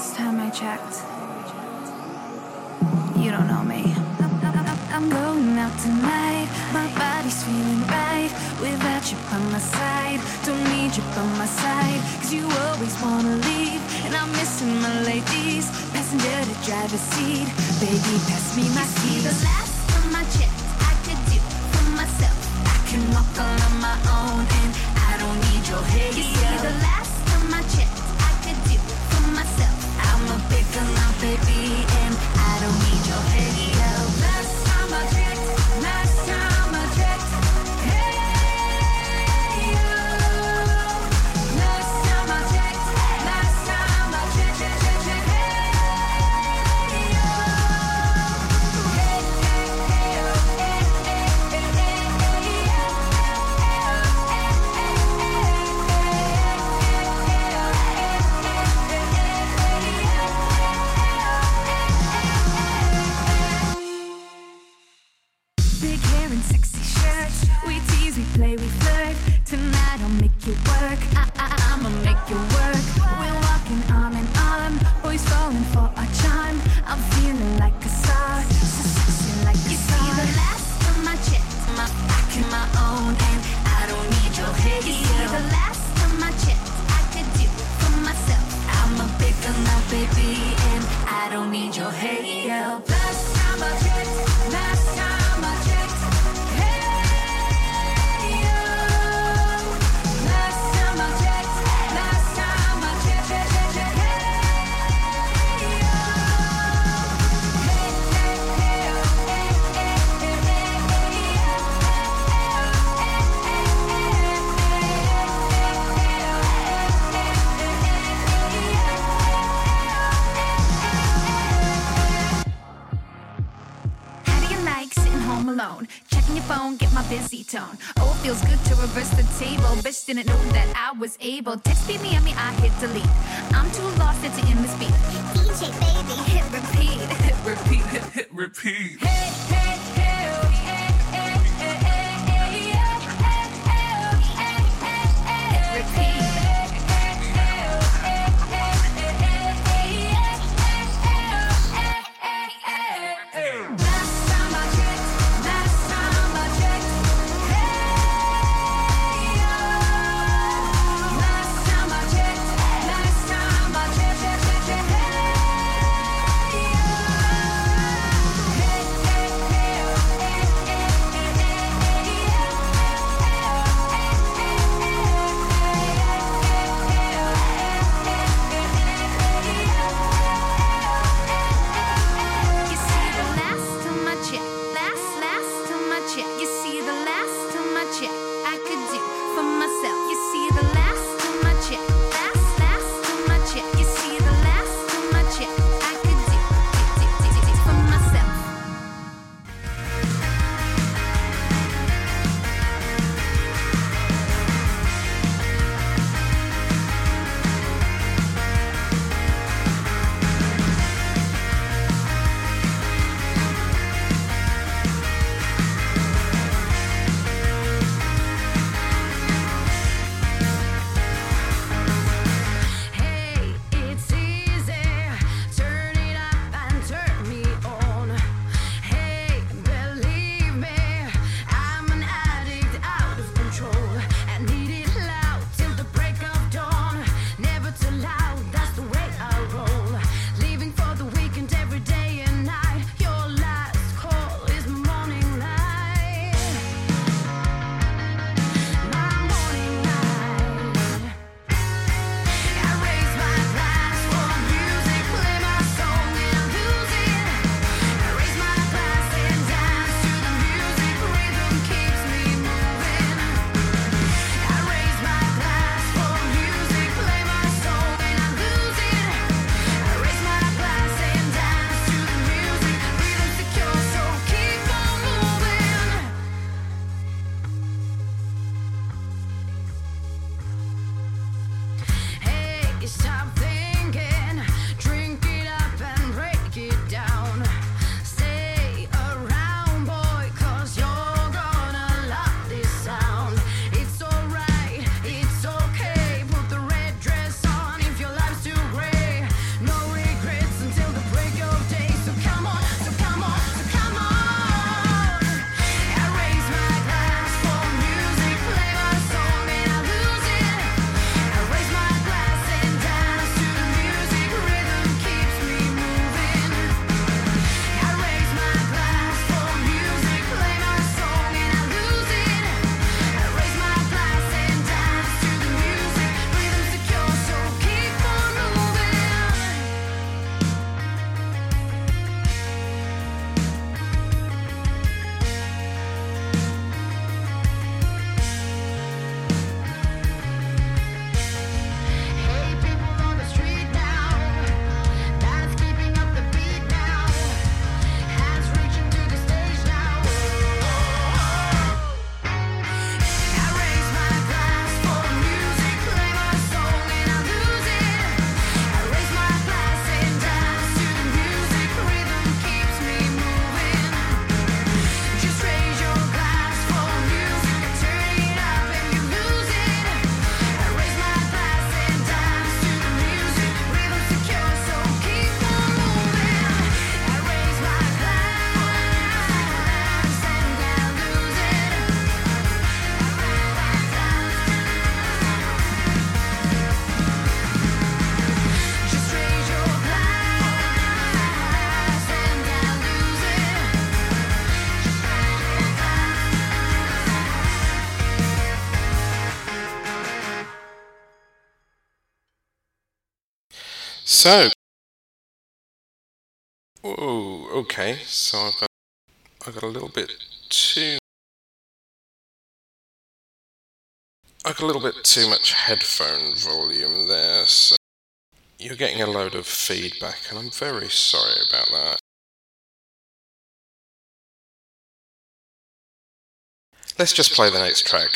Last time I checked, you don't know me. I'm going out tonight. My body's feeling right without you by my side. Don't need you by my side, cause you always wanna leave. And I'm missing my ladies, passenger to driver's seat. Baby, pass me my seat. The last time I checked, I could do for myself. I can walk all on my own, and I don't need your help. You see, the last something up, baby, and didn't know that I was able. Text me, I mean, I hit delete. I'm too lost to So, oh, okay. So I've got I got a little bit too I got a little bit too much headphone volume there. So you're getting a load of feedback, and I'm very sorry about that. Let's just play the next track.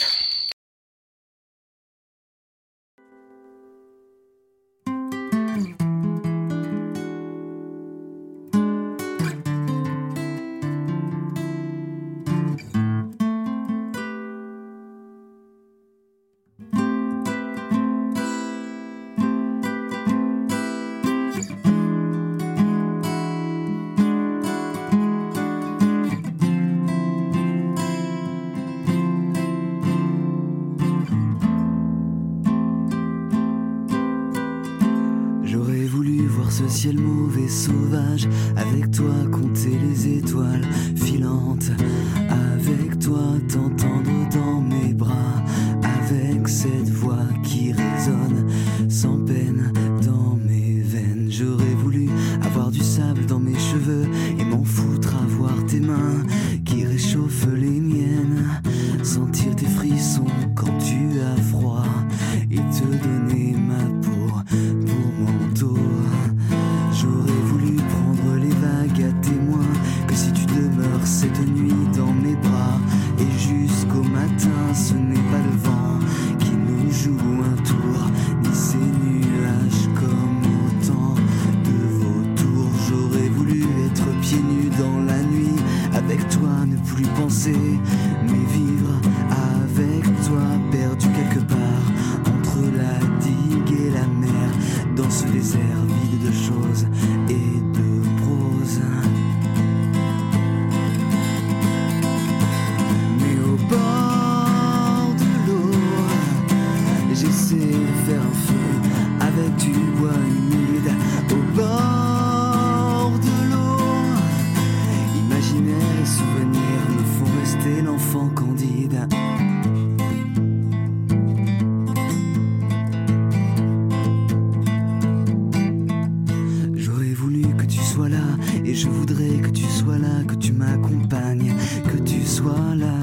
Et je voudrais que tu sois là, que tu m'accompagnes, que tu sois là.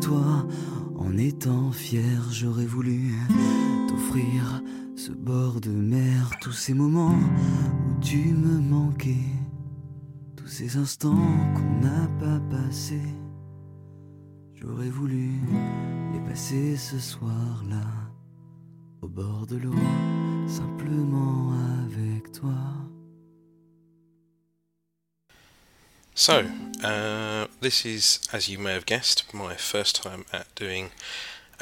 toi. En étant fier, j'aurais voulu t'offrir ce bord de mer, tous ces moments où tu me manquais, tous ces instants qu'on n'a pas passés. J'aurais voulu les passer ce soir-là, au bord de l'eau, simplement avec toi. So, uh, this is, as you may have guessed, my first time at doing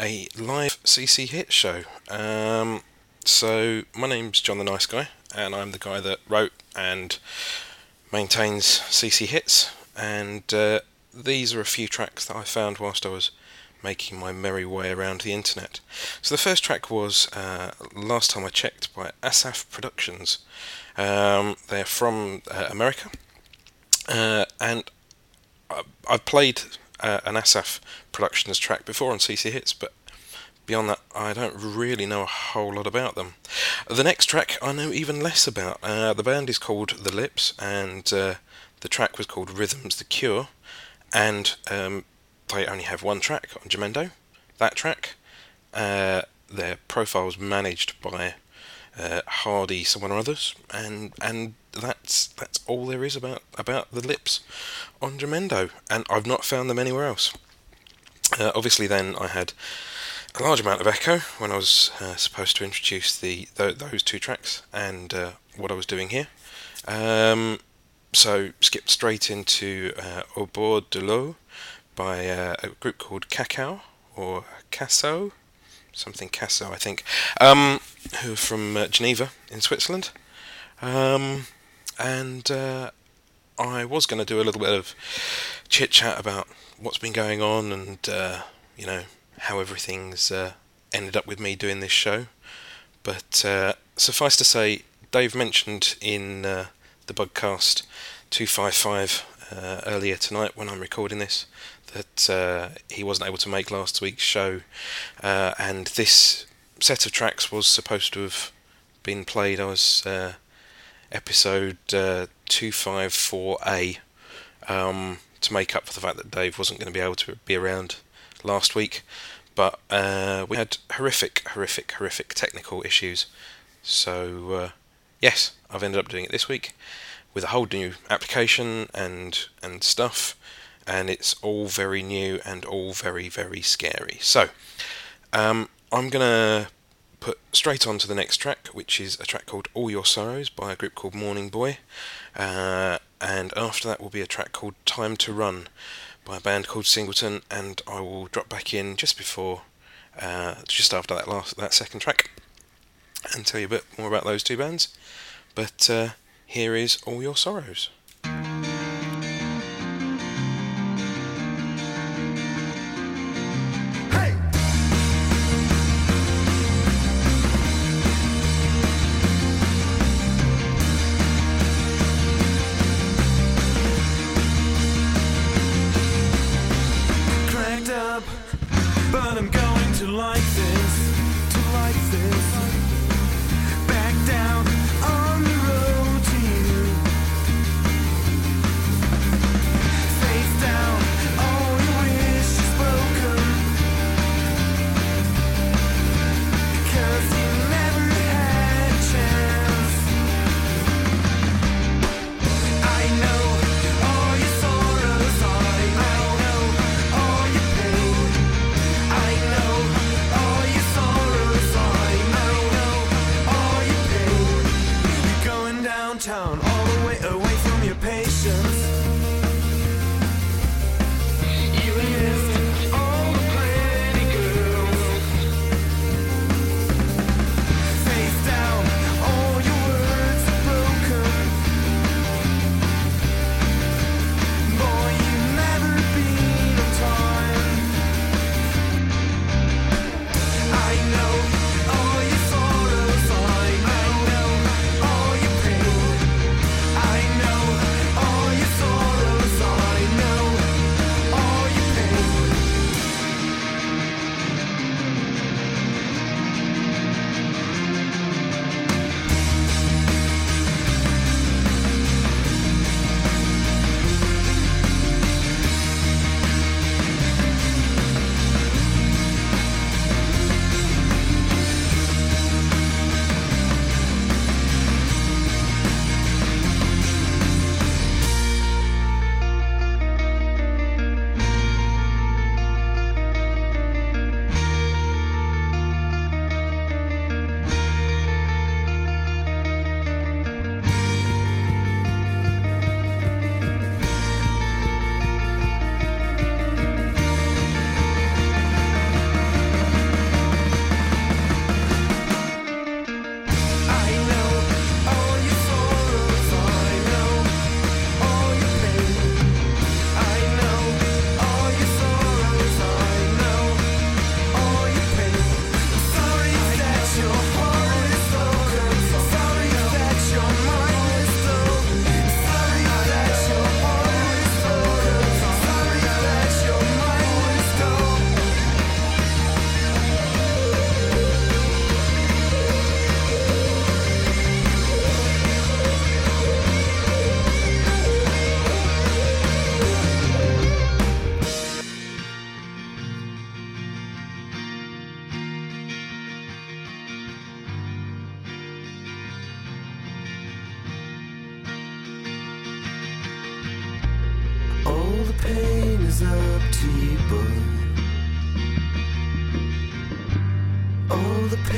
a live CC Hit show. Um, so, my name's John the Nice Guy, and I'm the guy that wrote and maintains CC Hits. And uh, these are a few tracks that I found whilst I was making my merry way around the internet. So, the first track was uh, last time I checked by Asaf Productions. Um, they're from uh, America, uh, and I've played uh, an Asaf Productions track before on CC Hits, but beyond that, I don't really know a whole lot about them. The next track I know even less about. Uh, the band is called The Lips, and uh, the track was called Rhythms the Cure, and um, they only have one track on Jamendo. That track, uh, their profile's managed by uh, Hardy, someone or others, and and that's that's all there is about about the lips on Jamendo, and I've not found them anywhere else. Uh, obviously, then I had a large amount of echo when I was uh, supposed to introduce the th- those two tracks and uh, what I was doing here. Um, so skipped straight into uh, Au bord de l'eau by uh, a group called Cacao or Casso, something Casso I think, um, who are from uh, Geneva in Switzerland. Um, and uh, I was going to do a little bit of chit chat about what's been going on and uh, you know how everything's uh, ended up with me doing this show. But uh, suffice to say, Dave mentioned in uh, the Bugcast 255 uh, earlier tonight when I'm recording this that he wasn't able to make last week's show, and this set of tracks was supposed to have been played. as was episode uh, 254A um, to make up for the fact that Dave wasn't going to be able to be around last week. But uh, we had horrific, horrific, horrific technical issues. So, uh, yes, I've ended up doing it this week with a whole new application and, and stuff. And it's all very new and all very, very scary. So, um, I'm going to put straight on to the next track, which is a track called All Your Sorrows by a group called Morning Boy. Uh, and after that will be a track called Time to Run by a band called Singleton, and I will drop back in just before, uh, just after that last that second track, and tell you a bit more about those two bands. But uh, here is All Your Sorrows.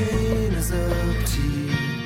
Pain is up to you.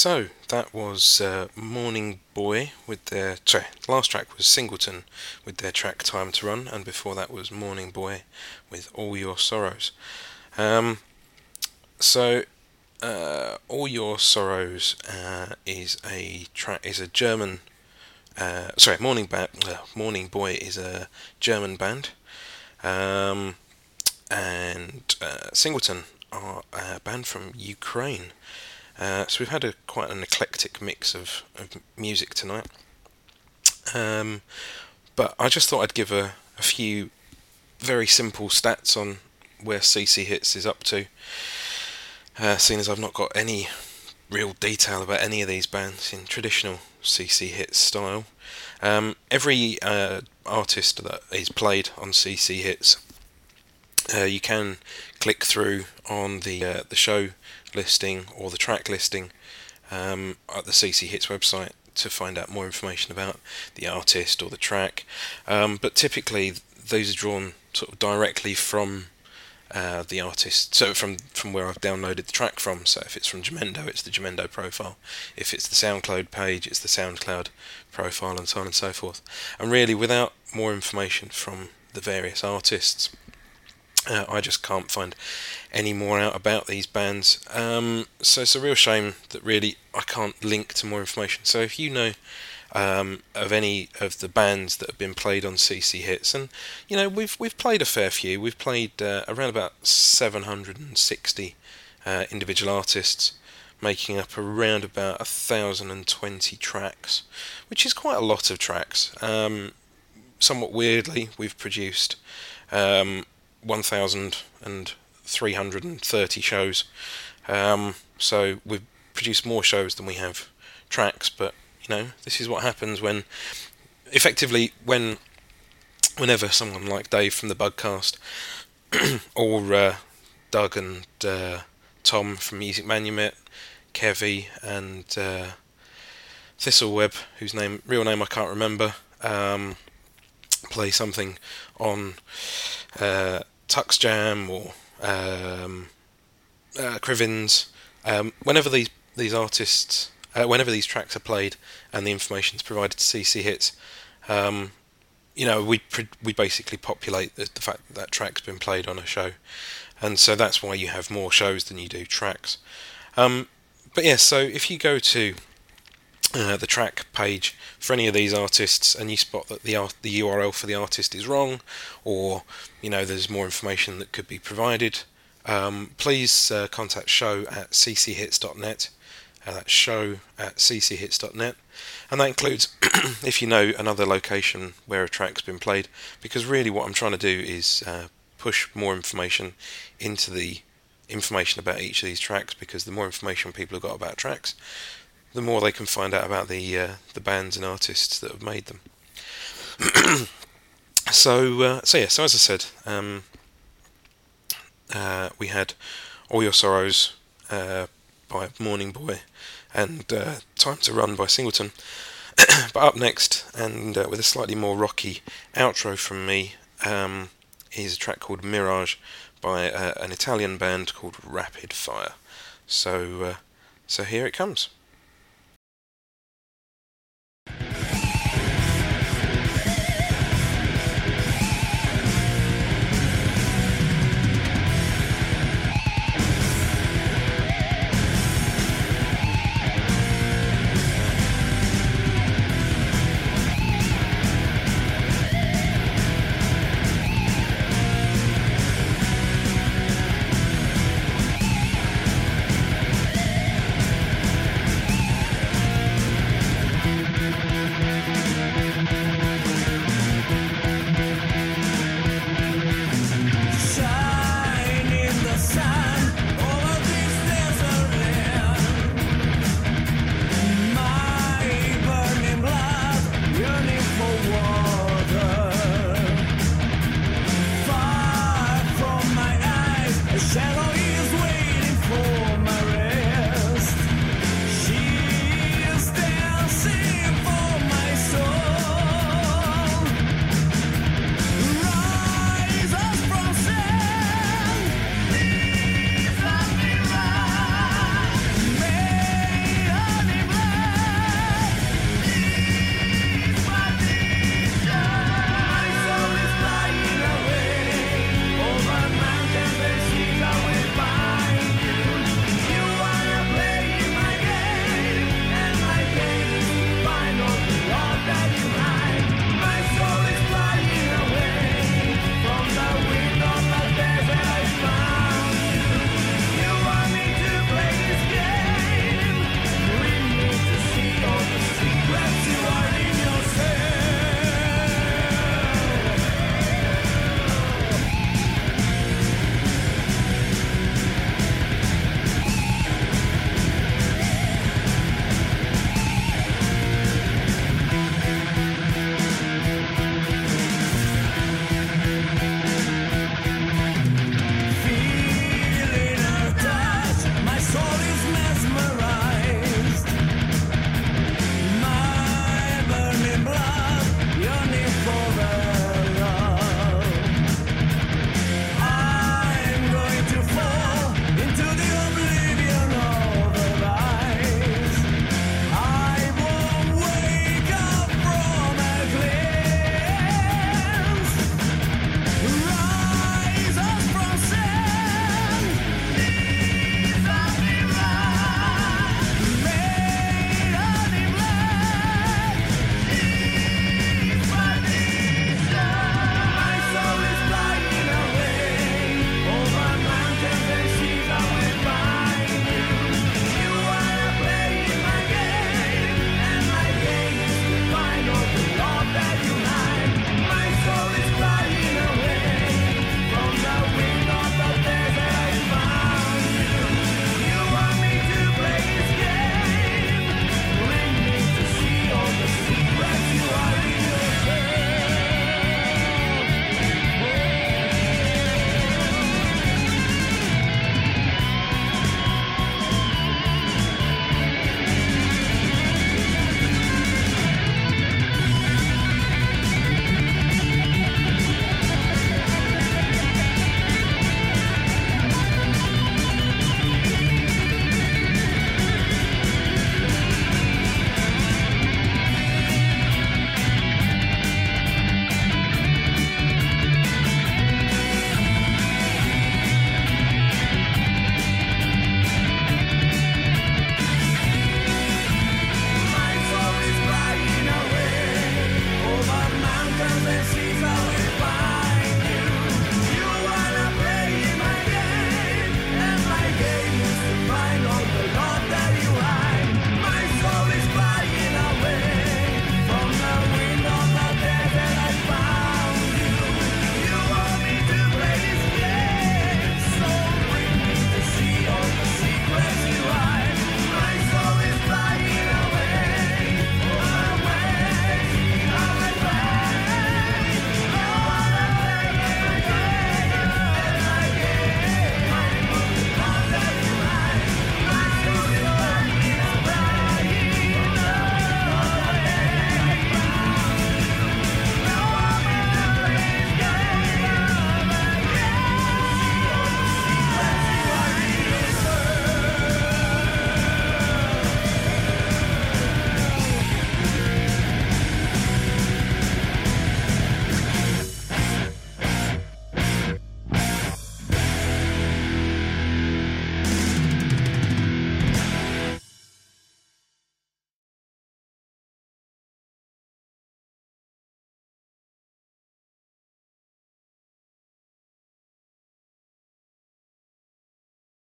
So that was uh, Morning Boy with their sorry, last track was Singleton with their track Time to Run, and before that was Morning Boy with All Your Sorrows. Um, so uh, All Your Sorrows uh, is a track is a German. Uh, sorry, Morning ba- uh, Morning Boy is a German band, um, and uh, Singleton are a band from Ukraine. Uh, so we've had a quite an eclectic mix of, of music tonight. Um, but I just thought I'd give a, a few very simple stats on where CC Hits is up to. Uh, seeing as I've not got any real detail about any of these bands in traditional CC Hits style. Um, every uh, artist that is played on CC Hits, uh, you can click through on the uh, the show listing or the track listing um, at the CC Hits website to find out more information about the artist or the track. Um, but typically, those are drawn sort of directly from uh, the artist. So from from where I've downloaded the track from. So if it's from Jamendo, it's the Jamendo profile. If it's the SoundCloud page, it's the SoundCloud profile, and so on and so forth. And really, without more information from the various artists, uh, I just can't find any more out about these bands. Um, so it's a real shame that really I can't link to more information. So if you know um, of any of the bands that have been played on CC Hits, and you know we've we've played a fair few. We've played uh, around about 760 uh, individual artists, making up around about a thousand and twenty tracks, which is quite a lot of tracks. Um, somewhat weirdly, we've produced um, 1,330 shows. Um, so we've produced more shows than we have tracks, but you know, this is what happens when, effectively, when, whenever someone like Dave from the Bugcast, or uh, Doug and uh, Tom from Music Manumit, Kevy and uh, Thistleweb, whose name, real name I can't remember, um, play something on uh, Tux Jam or um, uh, Crivins. Um, whenever these these artists, uh, whenever these tracks are played and the information is provided to CC Hits, um, you know, we we basically populate the, the fact that that track's been played on a show, and so that's why you have more shows than you do tracks. Um, but yes, yeah, so if you go to uh, the track page for any of these artists and you spot that the art, the URL for the artist is wrong or you know there's more information that could be provided. Um, please uh, contact show at cchits.net uh, that's show at cchits.net and that includes if you know another location where a track's been played because really what I'm trying to do is uh, push more information into the information about each of these tracks because the more information people have got about tracks the more they can find out about the uh, the bands and artists that have made them. so uh, so yeah, so as I said, um, uh, we had All Your Sorrows uh, by Morning Boy and uh, Time to Run by Singleton. but up next, and with a slightly more rocky outro from me, um, is a track called Mirage by an Italian band called Rapid Fire. So so here it comes.